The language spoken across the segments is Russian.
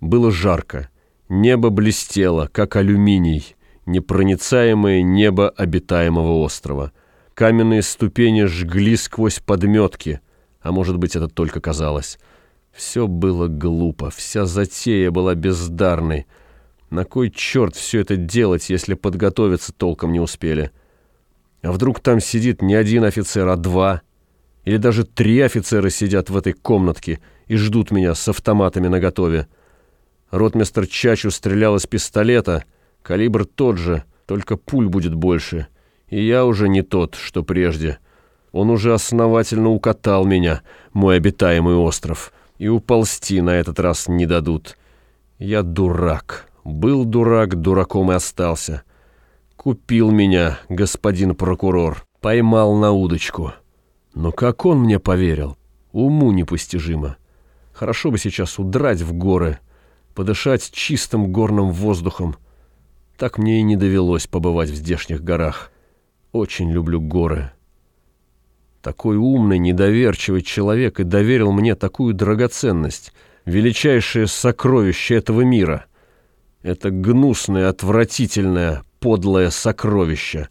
Было жарко. Небо блестело, как алюминий, непроницаемое небо обитаемого острова. Каменные ступени жгли сквозь подметки, а может быть, это только казалось. Все было глупо, вся затея была бездарной. На кой черт все это делать, если подготовиться толком не успели? А вдруг там сидит не один офицер, а два? Или даже три офицера сидят в этой комнатке и ждут меня с автоматами наготове? Ротмистер Чачу стрелял из пистолета, калибр тот же, только пуль будет больше — и я уже не тот, что прежде. Он уже основательно укатал меня, мой обитаемый остров, и уползти на этот раз не дадут. Я дурак. Был дурак, дураком и остался. Купил меня, господин прокурор, поймал на удочку. Но как он мне поверил? Уму непостижимо. Хорошо бы сейчас удрать в горы, подышать чистым горным воздухом. Так мне и не довелось побывать в здешних горах. Очень люблю горы. Такой умный, недоверчивый человек и доверил мне такую драгоценность, величайшее сокровище этого мира. Это гнусное, отвратительное, подлое сокровище.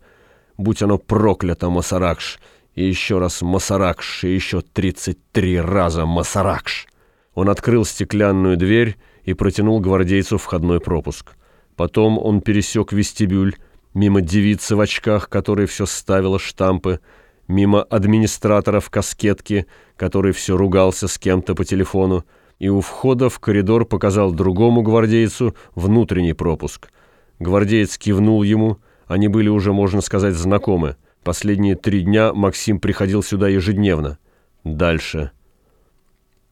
Будь оно проклято, Масаракш, и еще раз Масаракш, и еще тридцать три раза Масаракш. Он открыл стеклянную дверь и протянул гвардейцу входной пропуск. Потом он пересек вестибюль, мимо девицы в очках, которая все ставила штампы, мимо администратора в каскетке, который все ругался с кем-то по телефону, и у входа в коридор показал другому гвардейцу внутренний пропуск. Гвардеец кивнул ему, они были уже, можно сказать, знакомы. Последние три дня Максим приходил сюда ежедневно. Дальше.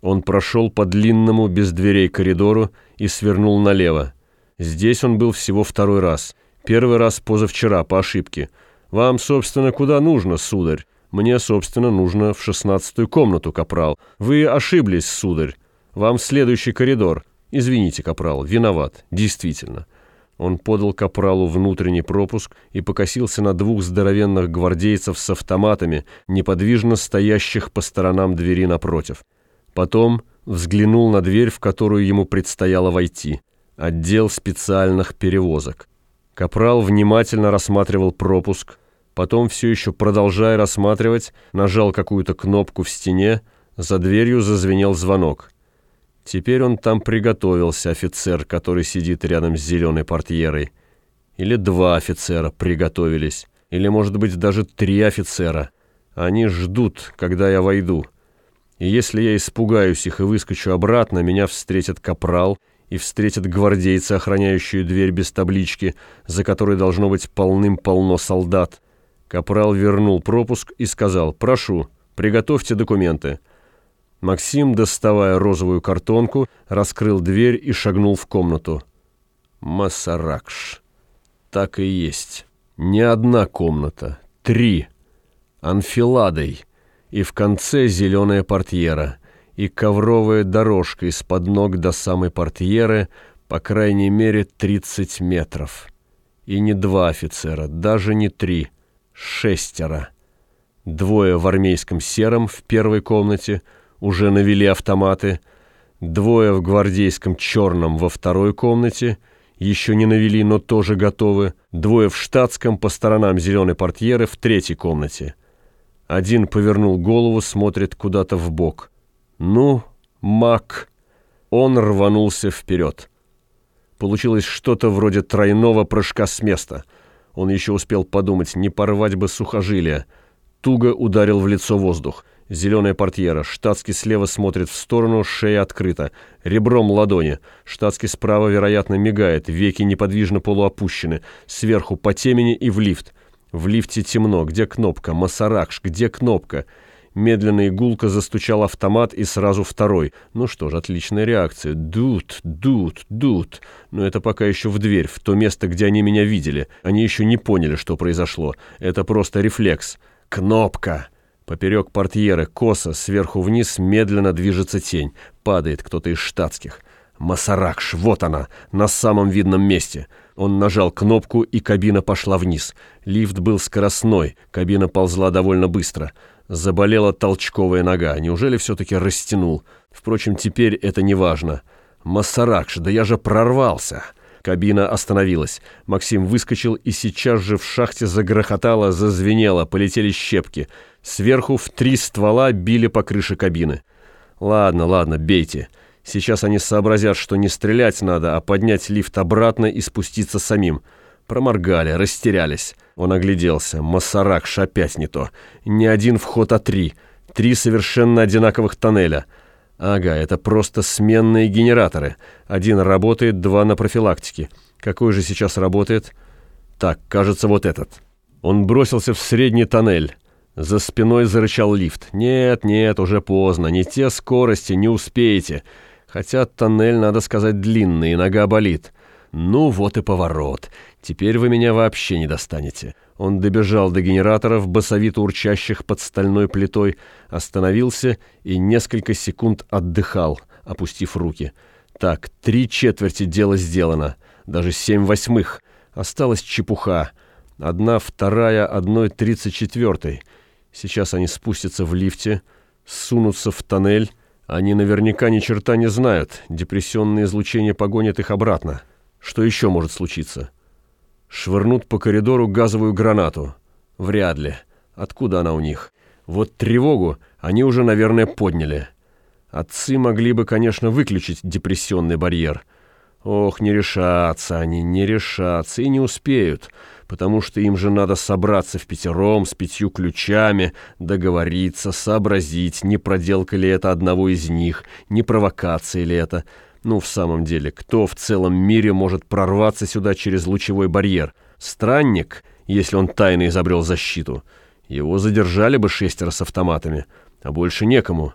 Он прошел по длинному, без дверей коридору и свернул налево. Здесь он был всего второй раз — Первый раз позавчера, по ошибке. Вам, собственно, куда нужно, сударь? Мне, собственно, нужно в шестнадцатую комнату, капрал. Вы ошиблись, сударь. Вам следующий коридор. Извините, капрал, виноват, действительно. Он подал капралу внутренний пропуск и покосился на двух здоровенных гвардейцев с автоматами, неподвижно стоящих по сторонам двери напротив. Потом взглянул на дверь, в которую ему предстояло войти. Отдел специальных перевозок. Капрал внимательно рассматривал пропуск, потом, все еще продолжая рассматривать, нажал какую-то кнопку в стене, за дверью зазвенел звонок. Теперь он там приготовился, офицер, который сидит рядом с зеленой портьерой. Или два офицера приготовились, или, может быть, даже три офицера. Они ждут, когда я войду. И если я испугаюсь их и выскочу обратно, меня встретит капрал и встретят гвардейцы, охраняющие дверь без таблички, за которой должно быть полным-полно солдат. Капрал вернул пропуск и сказал «Прошу, приготовьте документы». Максим, доставая розовую картонку, раскрыл дверь и шагнул в комнату. Масаракш. Так и есть. Не одна комната, три. Анфиладой. И в конце зеленая портьера — и ковровая дорожка из-под ног до самой портьеры, по крайней мере, 30 метров. И не два офицера, даже не три, шестеро. Двое в армейском сером в первой комнате уже навели автоматы, двое в гвардейском черном во второй комнате еще не навели, но тоже готовы, двое в штатском по сторонам зеленой портьеры в третьей комнате. Один повернул голову, смотрит куда-то в бок — «Ну, Мак!» Он рванулся вперед. Получилось что-то вроде тройного прыжка с места. Он еще успел подумать, не порвать бы сухожилия. Туго ударил в лицо воздух. Зеленая портьера. Штатский слева смотрит в сторону, шея открыта. Ребром ладони. Штатский справа, вероятно, мигает. Веки неподвижно полуопущены. Сверху по темени и в лифт. В лифте темно. Где кнопка? Масаракш. Где кнопка? Медленно и гулко застучал автомат и сразу второй. Ну что ж, отличная реакция. Дут, дут, дут. Но это пока еще в дверь, в то место, где они меня видели. Они еще не поняли, что произошло. Это просто рефлекс. Кнопка. Поперек портьеры, косо, сверху вниз, медленно движется тень. Падает кто-то из штатских. Масаракш, вот она, на самом видном месте. Он нажал кнопку, и кабина пошла вниз. Лифт был скоростной, кабина ползла довольно быстро. Заболела толчковая нога. Неужели все-таки растянул? Впрочем, теперь это не важно. Массаракш, да я же прорвался!» Кабина остановилась. Максим выскочил, и сейчас же в шахте загрохотало, зазвенело, полетели щепки. Сверху в три ствола били по крыше кабины. «Ладно, ладно, бейте. Сейчас они сообразят, что не стрелять надо, а поднять лифт обратно и спуститься самим». Проморгали, растерялись. Он огляделся. Массаракш опять не то. Не один вход, а три. Три совершенно одинаковых тоннеля. Ага, это просто сменные генераторы. Один работает, два на профилактике. Какой же сейчас работает? Так, кажется, вот этот. Он бросился в средний тоннель. За спиной зарычал лифт. «Нет, нет, уже поздно. Не те скорости, не успеете. Хотя тоннель, надо сказать, длинный, и нога болит. Ну вот и поворот. Теперь вы меня вообще не достанете». Он добежал до генераторов, басовито урчащих под стальной плитой, остановился и несколько секунд отдыхал, опустив руки. Так, три четверти дела сделано, даже семь восьмых. Осталась чепуха. Одна вторая одной тридцать четвертой. Сейчас они спустятся в лифте, сунутся в тоннель. Они наверняка ни черта не знают. Депрессионное излучение погонит их обратно. Что еще может случиться? Швырнут по коридору газовую гранату. Вряд ли. Откуда она у них? Вот тревогу они уже, наверное, подняли. Отцы могли бы, конечно, выключить депрессионный барьер. Ох, не решатся они, не решатся и не успеют, потому что им же надо собраться в пятером с пятью ключами, договориться, сообразить, не проделка ли это одного из них, не провокация ли это. Ну, в самом деле, кто в целом мире может прорваться сюда через лучевой барьер? Странник, если он тайно изобрел защиту. Его задержали бы шестеро с автоматами, а больше некому.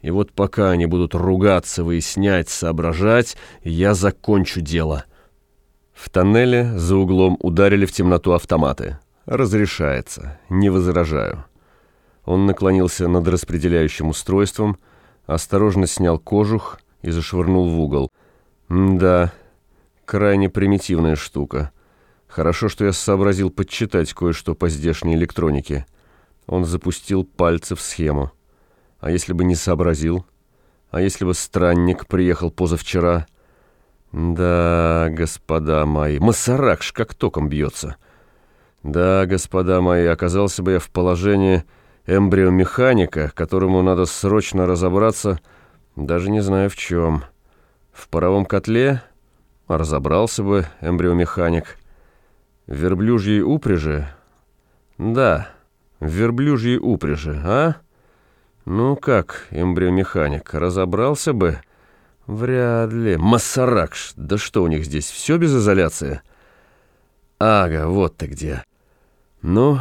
И вот пока они будут ругаться, выяснять, соображать, я закончу дело. В тоннеле за углом ударили в темноту автоматы. Разрешается, не возражаю. Он наклонился над распределяющим устройством, осторожно снял кожух, и зашвырнул в угол. да, крайне примитивная штука. Хорошо, что я сообразил подчитать кое-что по здешней электронике. Он запустил пальцы в схему. А если бы не сообразил? А если бы странник приехал позавчера? Да, господа мои, Масаракш как током бьется. Да, господа мои, оказался бы я в положении эмбриомеханика, которому надо срочно разобраться — даже не знаю в чем. В паровом котле разобрался бы эмбриомеханик. В верблюжьей упряжи? Да, в верблюжьей упряжи, а? Ну как, эмбриомеханик, разобрался бы? Вряд ли. Массаракш, да что у них здесь, все без изоляции? Ага, вот ты где. Ну,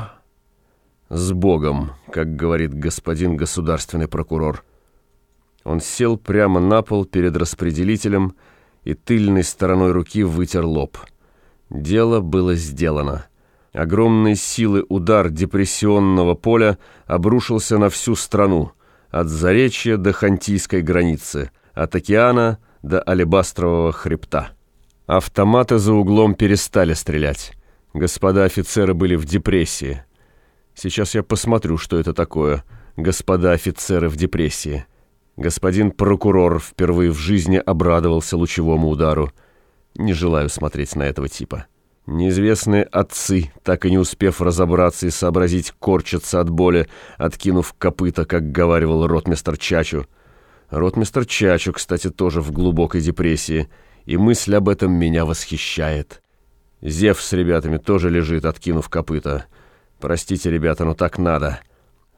с Богом, как говорит господин государственный прокурор. Он сел прямо на пол перед распределителем и тыльной стороной руки вытер лоб. Дело было сделано. Огромной силы удар депрессионного поля обрушился на всю страну, от Заречья до Хантийской границы, от океана до Алебастрового хребта. Автоматы за углом перестали стрелять. Господа офицеры были в депрессии. Сейчас я посмотрю, что это такое, господа офицеры в депрессии. Господин прокурор впервые в жизни обрадовался лучевому удару. Не желаю смотреть на этого типа. Неизвестные отцы, так и не успев разобраться и сообразить, корчатся от боли, откинув копыта, как говаривал ротмистер Чачу. Ротмистер Чачу, кстати, тоже в глубокой депрессии, и мысль об этом меня восхищает. Зев с ребятами тоже лежит, откинув копыта. Простите, ребята, но так надо.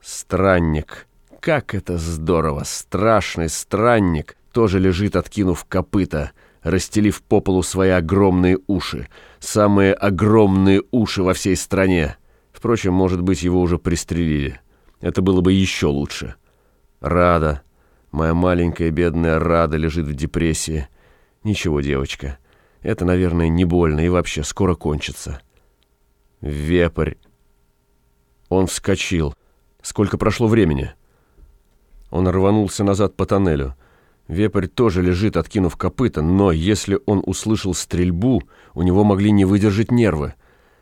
Странник как это здорово! Страшный странник тоже лежит, откинув копыта, расстелив по полу свои огромные уши. Самые огромные уши во всей стране. Впрочем, может быть, его уже пристрелили. Это было бы еще лучше. Рада, моя маленькая бедная Рада лежит в депрессии. Ничего, девочка, это, наверное, не больно и вообще скоро кончится. Вепрь. Он вскочил. Сколько прошло времени? Он рванулся назад по тоннелю. Вепрь тоже лежит, откинув копыта, но если он услышал стрельбу, у него могли не выдержать нервы.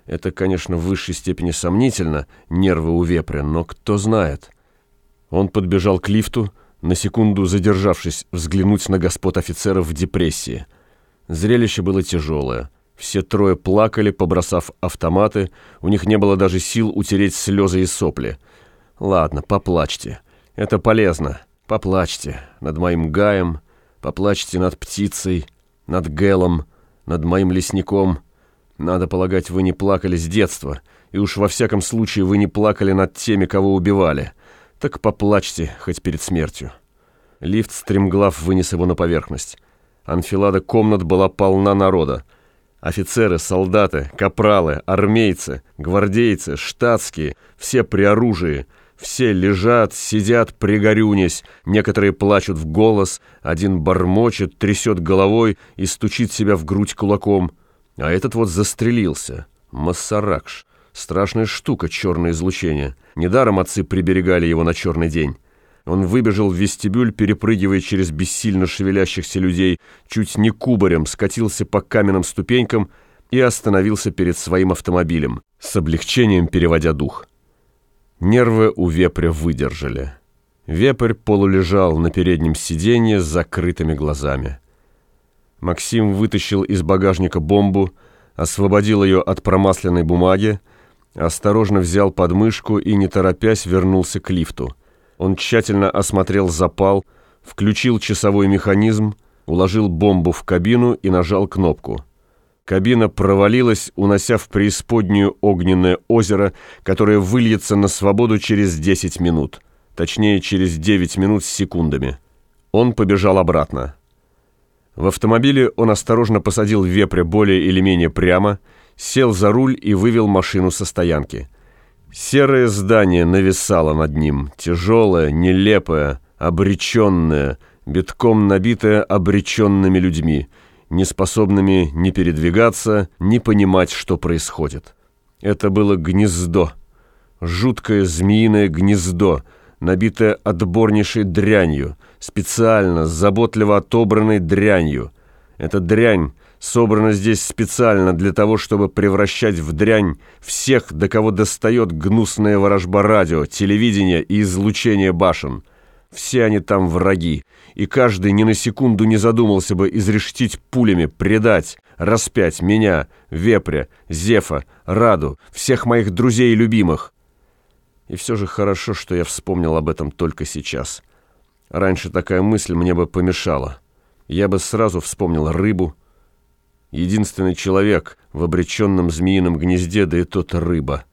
Это, конечно, в высшей степени сомнительно, нервы у вепря, но кто знает. Он подбежал к лифту, на секунду задержавшись взглянуть на господ офицеров в депрессии. Зрелище было тяжелое. Все трое плакали, побросав автоматы, у них не было даже сил утереть слезы и сопли. «Ладно, поплачьте. Это полезно. Поплачьте над моим Гаем, поплачьте над птицей, над Гелом, над моим лесником. Надо полагать, вы не плакали с детства, и уж во всяком случае вы не плакали над теми, кого убивали. Так поплачьте, хоть перед смертью». Лифт стремглав вынес его на поверхность. Анфилада комнат была полна народа. Офицеры, солдаты, капралы, армейцы, гвардейцы, штатские, все при оружии, все лежат, сидят, пригорюнясь, некоторые плачут в голос, один бормочет, трясет головой и стучит себя в грудь кулаком. А этот вот застрелился. Массаракш. Страшная штука, черное излучение. Недаром отцы приберегали его на черный день. Он выбежал в вестибюль, перепрыгивая через бессильно шевелящихся людей, чуть не кубарем скатился по каменным ступенькам и остановился перед своим автомобилем, с облегчением переводя дух. Нервы у вепря выдержали. Вепрь полулежал на переднем сиденье с закрытыми глазами. Максим вытащил из багажника бомбу, освободил ее от промасленной бумаги, осторожно взял подмышку и, не торопясь, вернулся к лифту – он тщательно осмотрел запал, включил часовой механизм, уложил бомбу в кабину и нажал кнопку. Кабина провалилась, унося в преисподнюю огненное озеро, которое выльется на свободу через 10 минут. Точнее, через 9 минут с секундами. Он побежал обратно. В автомобиле он осторожно посадил вепря более или менее прямо, сел за руль и вывел машину со стоянки. Серое здание нависало над ним, тяжелое, нелепое, обреченное, битком набитое обреченными людьми, неспособными ни передвигаться, ни понимать, что происходит. Это было гнездо, жуткое змеиное гнездо, набитое отборнейшей дрянью, специально, заботливо отобранной дрянью. Эта дрянь собрано здесь специально для того, чтобы превращать в дрянь всех, до кого достает гнусная ворожба радио, телевидения и излучение башен. Все они там враги, и каждый ни на секунду не задумался бы изрештить пулями, предать, распять меня, Вепря, Зефа, Раду, всех моих друзей и любимых. И все же хорошо, что я вспомнил об этом только сейчас. Раньше такая мысль мне бы помешала. Я бы сразу вспомнил рыбу, Единственный человек в обреченном змеином гнезде, да и тот рыба.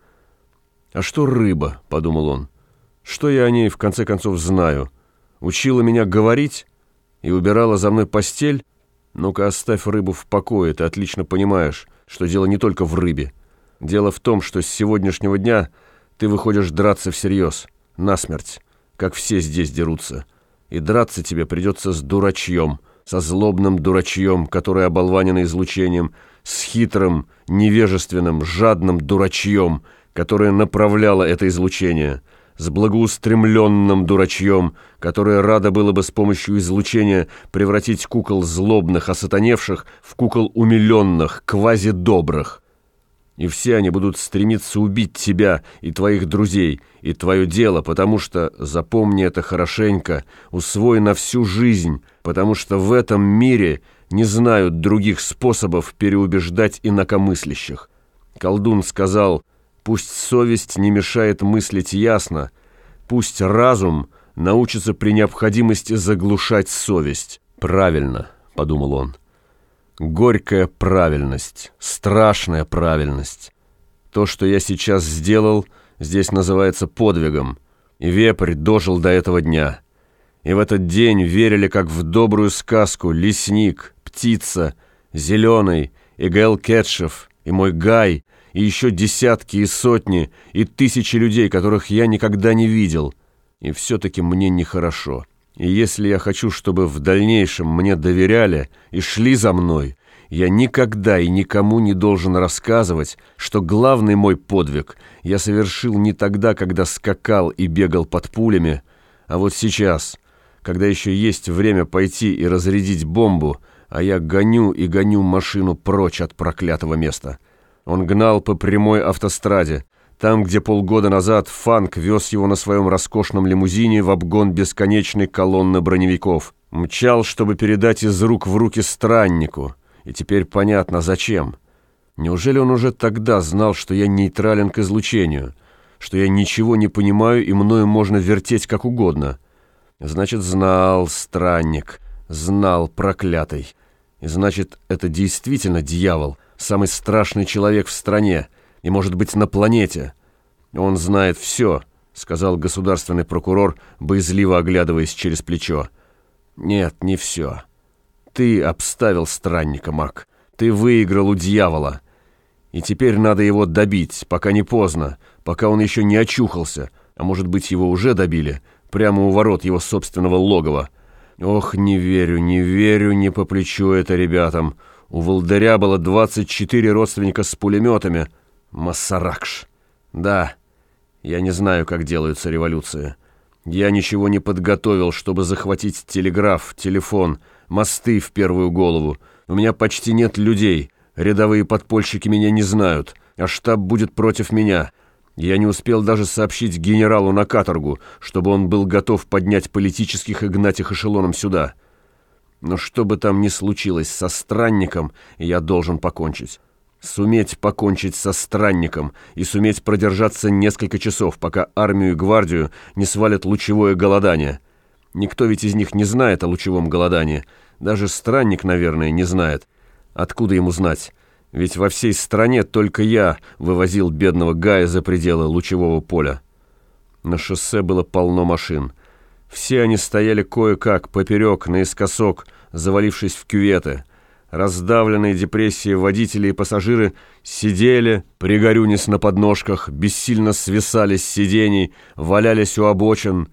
«А что рыба?» — подумал он. «Что я о ней, в конце концов, знаю? Учила меня говорить и убирала за мной постель? Ну-ка, оставь рыбу в покое, ты отлично понимаешь, что дело не только в рыбе. Дело в том, что с сегодняшнего дня ты выходишь драться всерьез, насмерть, как все здесь дерутся. И драться тебе придется с дурачьем» со злобным дурачьем, который оболванено излучением, с хитрым, невежественным, жадным дурачьем, которое направляло это излучение, с благоустремленным дурачьем, которое радо было бы с помощью излучения превратить кукол злобных, осатаневших в кукол умиленных, квазидобрых и все они будут стремиться убить тебя и твоих друзей, и твое дело, потому что, запомни это хорошенько, усвой на всю жизнь, потому что в этом мире не знают других способов переубеждать инакомыслящих. Колдун сказал, пусть совесть не мешает мыслить ясно, пусть разум научится при необходимости заглушать совесть. «Правильно», — подумал он. Горькая правильность, страшная правильность. То, что я сейчас сделал, здесь называется подвигом. И вепрь дожил до этого дня. И в этот день верили, как в добрую сказку, лесник, птица, зеленый, и Гэл Кетшев, и мой Гай, и еще десятки и сотни, и тысячи людей, которых я никогда не видел. И все-таки мне нехорошо. И если я хочу, чтобы в дальнейшем мне доверяли и шли за мной, я никогда и никому не должен рассказывать, что главный мой подвиг я совершил не тогда, когда скакал и бегал под пулями, а вот сейчас, когда еще есть время пойти и разрядить бомбу, а я гоню и гоню машину прочь от проклятого места. Он гнал по прямой автостраде, Там, где полгода назад Фанк вез его на своем роскошном лимузине в обгон бесконечной колонны броневиков. Мчал, чтобы передать из рук в руки страннику. И теперь понятно, зачем. Неужели он уже тогда знал, что я нейтрален к излучению? Что я ничего не понимаю и мною можно вертеть как угодно? Значит, знал странник, знал проклятый. И значит, это действительно дьявол, самый страшный человек в стране и, может быть, на планете. Он знает все, сказал государственный прокурор, боязливо оглядываясь через плечо. Нет, не все. Ты обставил странника, Мак. Ты выиграл у дьявола. И теперь надо его добить, пока не поздно, пока он еще не очухался, а может быть, его уже добили, прямо у ворот его собственного логова. Ох, не верю, не верю, не по плечу это ребятам. У Волдыря было 24 родственника с пулеметами. Массаракш. Да, я не знаю, как делаются революции. Я ничего не подготовил, чтобы захватить телеграф, телефон, мосты в первую голову. У меня почти нет людей. Рядовые подпольщики меня не знают, а штаб будет против меня. Я не успел даже сообщить генералу на каторгу, чтобы он был готов поднять политических и гнать их эшелоном сюда. Но что бы там ни случилось со странником, я должен покончить. Суметь покончить со странником и суметь продержаться несколько часов, пока армию и гвардию не свалят лучевое голодание. Никто ведь из них не знает о лучевом голодании. Даже странник, наверное, не знает. Откуда ему знать? Ведь во всей стране только я вывозил бедного Гая за пределы лучевого поля. На шоссе было полно машин. Все они стояли кое-как, поперек, наискосок, завалившись в кюветы. Раздавленные депрессией водители и пассажиры сидели, пригорюнись на подножках, бессильно свисали с сидений, валялись у обочин.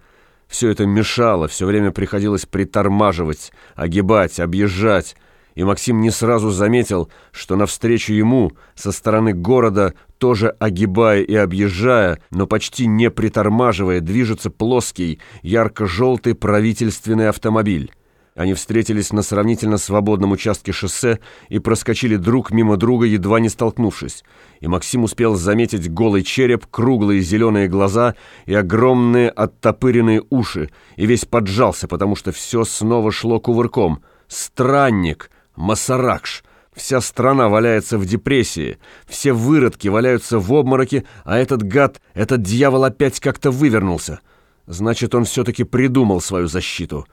Все это мешало, все время приходилось притормаживать, огибать, объезжать. И Максим не сразу заметил, что навстречу ему со стороны города, тоже огибая и объезжая, но почти не притормаживая, движется плоский, ярко-желтый правительственный автомобиль. Они встретились на сравнительно свободном участке шоссе и проскочили друг мимо друга, едва не столкнувшись. И Максим успел заметить голый череп, круглые зеленые глаза и огромные оттопыренные уши, и весь поджался, потому что все снова шло кувырком. «Странник! Масаракш!» Вся страна валяется в депрессии, все выродки валяются в обмороке, а этот гад, этот дьявол опять как-то вывернулся. Значит, он все-таки придумал свою защиту»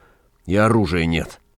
и оружия нет.